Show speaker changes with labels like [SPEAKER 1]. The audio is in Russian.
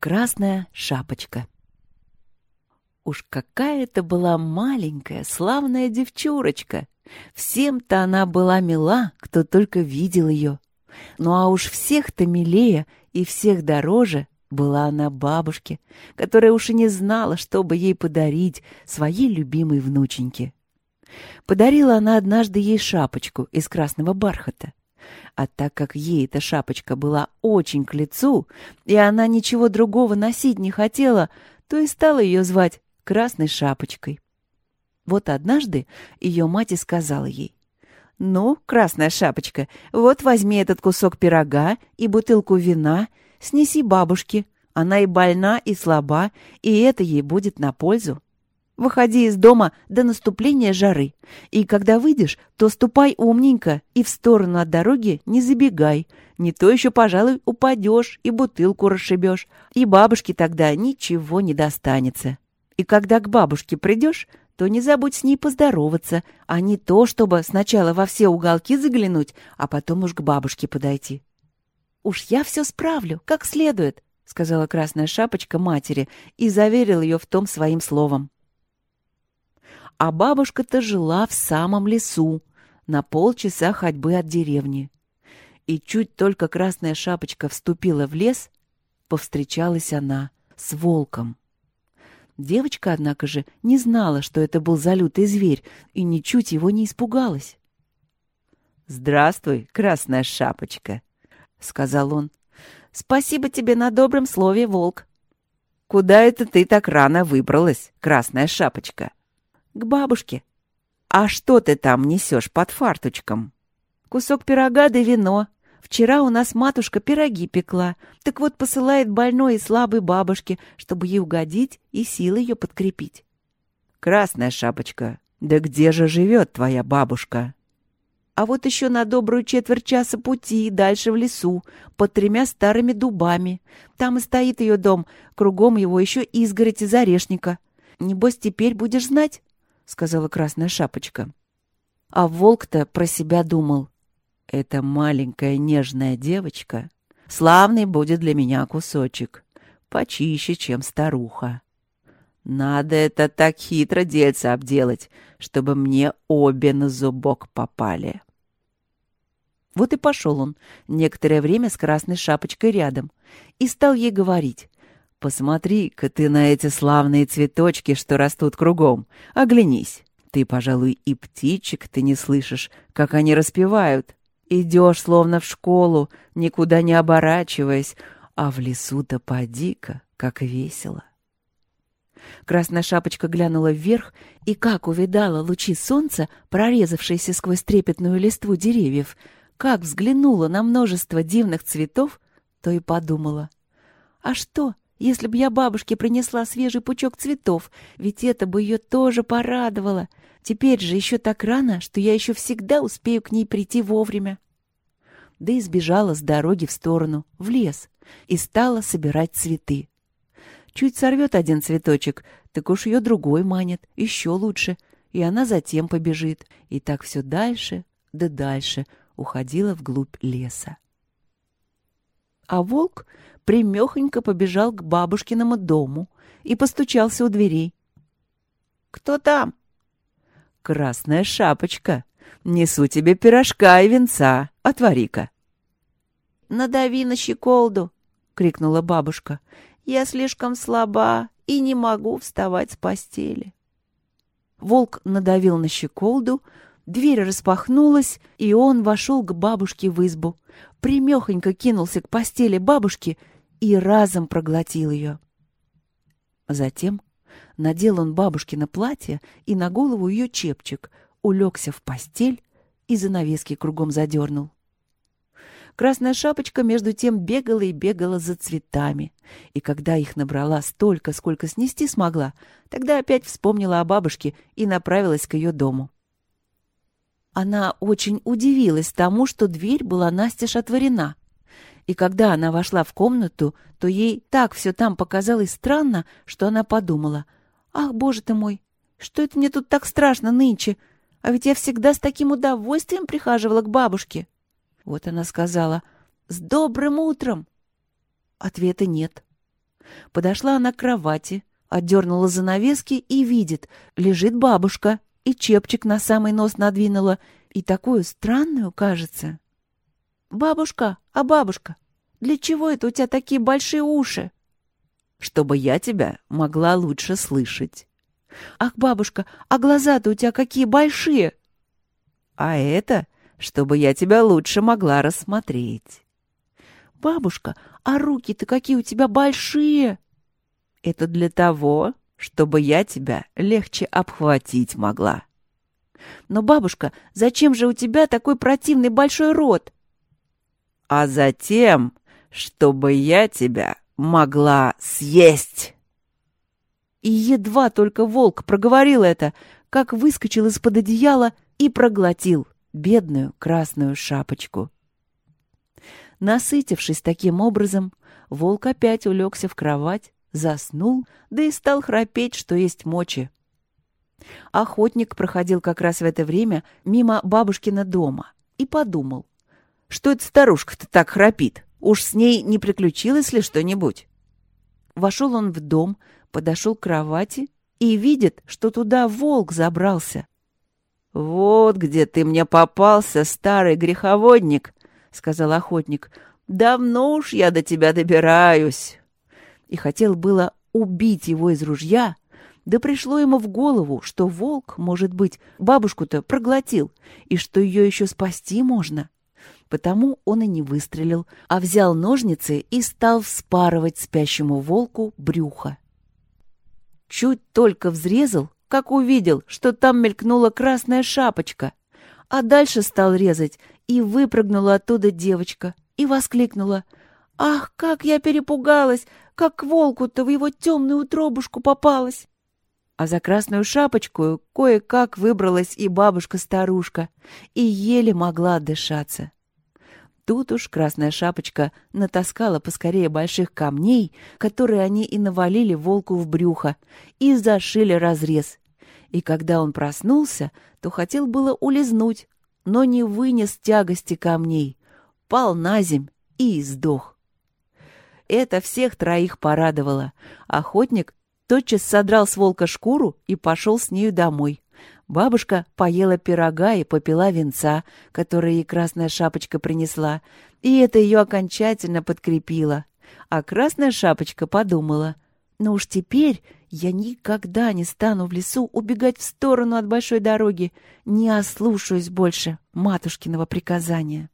[SPEAKER 1] Красная шапочка. Уж какая это была маленькая, славная девчурочка. Всем-то она была мила, кто только видел ее. Ну а уж всех-то милее и всех дороже была она бабушке, которая уж и не знала, что бы ей подарить своей любимой внученьке. Подарила она однажды ей шапочку из красного бархата. А так как ей эта шапочка была очень к лицу, и она ничего другого носить не хотела, то и стала ее звать Красной Шапочкой. Вот однажды ее мать и сказала ей, «Ну, Красная Шапочка, вот возьми этот кусок пирога и бутылку вина, снеси бабушке. Она и больна, и слаба, и это ей будет на пользу». Выходи из дома до наступления жары. И когда выйдешь, то ступай умненько и в сторону от дороги не забегай. Не то еще, пожалуй, упадешь и бутылку расшибешь. И бабушке тогда ничего не достанется. И когда к бабушке придешь, то не забудь с ней поздороваться, а не то, чтобы сначала во все уголки заглянуть, а потом уж к бабушке подойти. «Уж я все справлю, как следует», — сказала Красная Шапочка матери и заверил ее в том своим словом. А бабушка-то жила в самом лесу, на полчаса ходьбы от деревни. И чуть только красная шапочка вступила в лес, повстречалась она с волком. Девочка, однако же, не знала, что это был залютый зверь, и ничуть его не испугалась.
[SPEAKER 2] «Здравствуй, красная шапочка», — сказал он.
[SPEAKER 1] «Спасибо тебе на добром слове, волк».
[SPEAKER 2] «Куда это ты так рано выбралась, красная шапочка?»
[SPEAKER 1] К бабушке.
[SPEAKER 2] А что ты там несешь под фарточком?
[SPEAKER 1] Кусок пирога да вино. Вчера у нас матушка пироги пекла. Так вот посылает больной и слабой бабушке, чтобы ей угодить и силы ее подкрепить.
[SPEAKER 2] Красная шапочка, да где же живет твоя бабушка?
[SPEAKER 1] А вот еще на добрую четверть часа пути дальше в лесу, под тремя старыми дубами. Там и стоит ее дом, кругом его еще изгородь из орешника. Небось, теперь будешь знать? Сказала Красная Шапочка. А волк-то про себя думал.
[SPEAKER 2] Эта маленькая нежная девочка славный будет для меня кусочек, почище, чем старуха. Надо это так хитро дельца обделать, чтобы мне обе на зубок попали.
[SPEAKER 1] Вот и пошел он некоторое время с красной шапочкой рядом и стал ей говорить.
[SPEAKER 2] Посмотри-ка ты на эти славные цветочки, что растут кругом. Оглянись. Ты, пожалуй, и птичек ты не слышишь, как они распевают. Идешь словно в школу, никуда не оборачиваясь, а в лесу-то поди-ка, как весело.
[SPEAKER 1] Красная шапочка глянула вверх и, как увидала лучи солнца, прорезавшиеся сквозь трепетную листву деревьев, как взглянула на множество дивных цветов, то и подумала. А что, если бы я бабушке принесла свежий пучок цветов, ведь это бы ее тоже порадовало. Теперь же еще так рано, что я еще всегда успею к ней прийти вовремя. Да и сбежала с дороги в сторону, в лес, и стала собирать цветы. Чуть сорвет один цветочек, так уж ее другой манит, еще лучше, и она затем побежит. И так все дальше, да дальше уходила вглубь леса. А волк примехонько побежал к бабушкиному дому и постучался у дверей. «Кто там?»
[SPEAKER 2] «Красная шапочка. Несу тебе пирожка и венца. Отвори-ка».
[SPEAKER 1] «Надави на щеколду!» — крикнула бабушка. «Я слишком слаба и не могу вставать с постели». Волк надавил на щеколду, дверь распахнулась, и он вошел к бабушке в избу, примехонько кинулся к постели бабушки и разом проглотил ее. Затем надел он бабушкино платье и на голову ее чепчик, улегся в постель и занавески кругом задернул. Красная шапочка между тем бегала и бегала за цветами, и когда их набрала столько, сколько снести смогла, тогда опять вспомнила о бабушке и направилась к ее дому. Она очень удивилась тому, что дверь была настежь отворена — и когда она вошла в комнату, то ей так все там показалось странно, что она подумала, «Ах, боже ты мой, что это мне тут так страшно нынче? А ведь я всегда с таким удовольствием прихаживала к бабушке». Вот она сказала, «С добрым утром!» Ответа нет. Подошла она к кровати, отдернула занавески и видит, лежит бабушка, и чепчик на самый нос надвинула, и такую странную, кажется. «Бабушка, а бабушка, для чего это у тебя такие большие уши?»
[SPEAKER 2] «Чтобы я тебя могла лучше слышать».
[SPEAKER 1] «Ах, бабушка, а глаза-то у тебя какие большие!»
[SPEAKER 2] «А это, чтобы я тебя лучше могла рассмотреть».
[SPEAKER 1] «Бабушка, а руки-то какие у тебя большие!»
[SPEAKER 2] «Это для того, чтобы я тебя легче обхватить могла».
[SPEAKER 1] «Но, бабушка, зачем же у тебя такой противный большой рот?»
[SPEAKER 2] «А затем, чтобы я тебя могла съесть!»
[SPEAKER 1] И едва только волк проговорил это, как выскочил из-под одеяла и проглотил бедную красную шапочку. Насытившись таким образом, волк опять улегся в кровать, заснул, да и стал храпеть, что есть мочи. Охотник проходил как раз в это время мимо бабушкина дома и подумал, что эта старушка-то так храпит, уж с ней не приключилось ли что-нибудь. Вошел он в дом, подошел к кровати и видит, что туда волк забрался.
[SPEAKER 2] «Вот где ты мне попался, старый греховодник!» — сказал охотник. «Давно уж я до тебя добираюсь!»
[SPEAKER 1] И хотел было убить его из ружья, да пришло ему в голову, что волк, может быть, бабушку-то проглотил, и что ее еще спасти можно. Потому он и не выстрелил, а взял ножницы и стал вспарывать спящему волку брюхо. Чуть только взрезал, как увидел, что там мелькнула красная шапочка, а дальше стал резать и выпрыгнула оттуда девочка и воскликнула. «Ах, как я перепугалась! Как волку-то в его темную утробушку попалась!» А за красную шапочку кое-как выбралась и бабушка-старушка, и еле могла отдышаться. Тут уж красная шапочка натаскала поскорее больших камней, которые они и навалили волку в брюхо, и зашили разрез. И когда он проснулся, то хотел было улизнуть, но не вынес тягости камней, пал на земь и сдох. Это всех троих порадовало. Охотник тотчас содрал с волка шкуру и пошел с нею домой. Бабушка поела пирога и попила венца, которое ей красная шапочка принесла, и это ее окончательно подкрепило. А красная шапочка подумала, ну уж теперь я никогда не стану в лесу убегать в сторону от большой дороги, не ослушаюсь больше матушкиного приказания.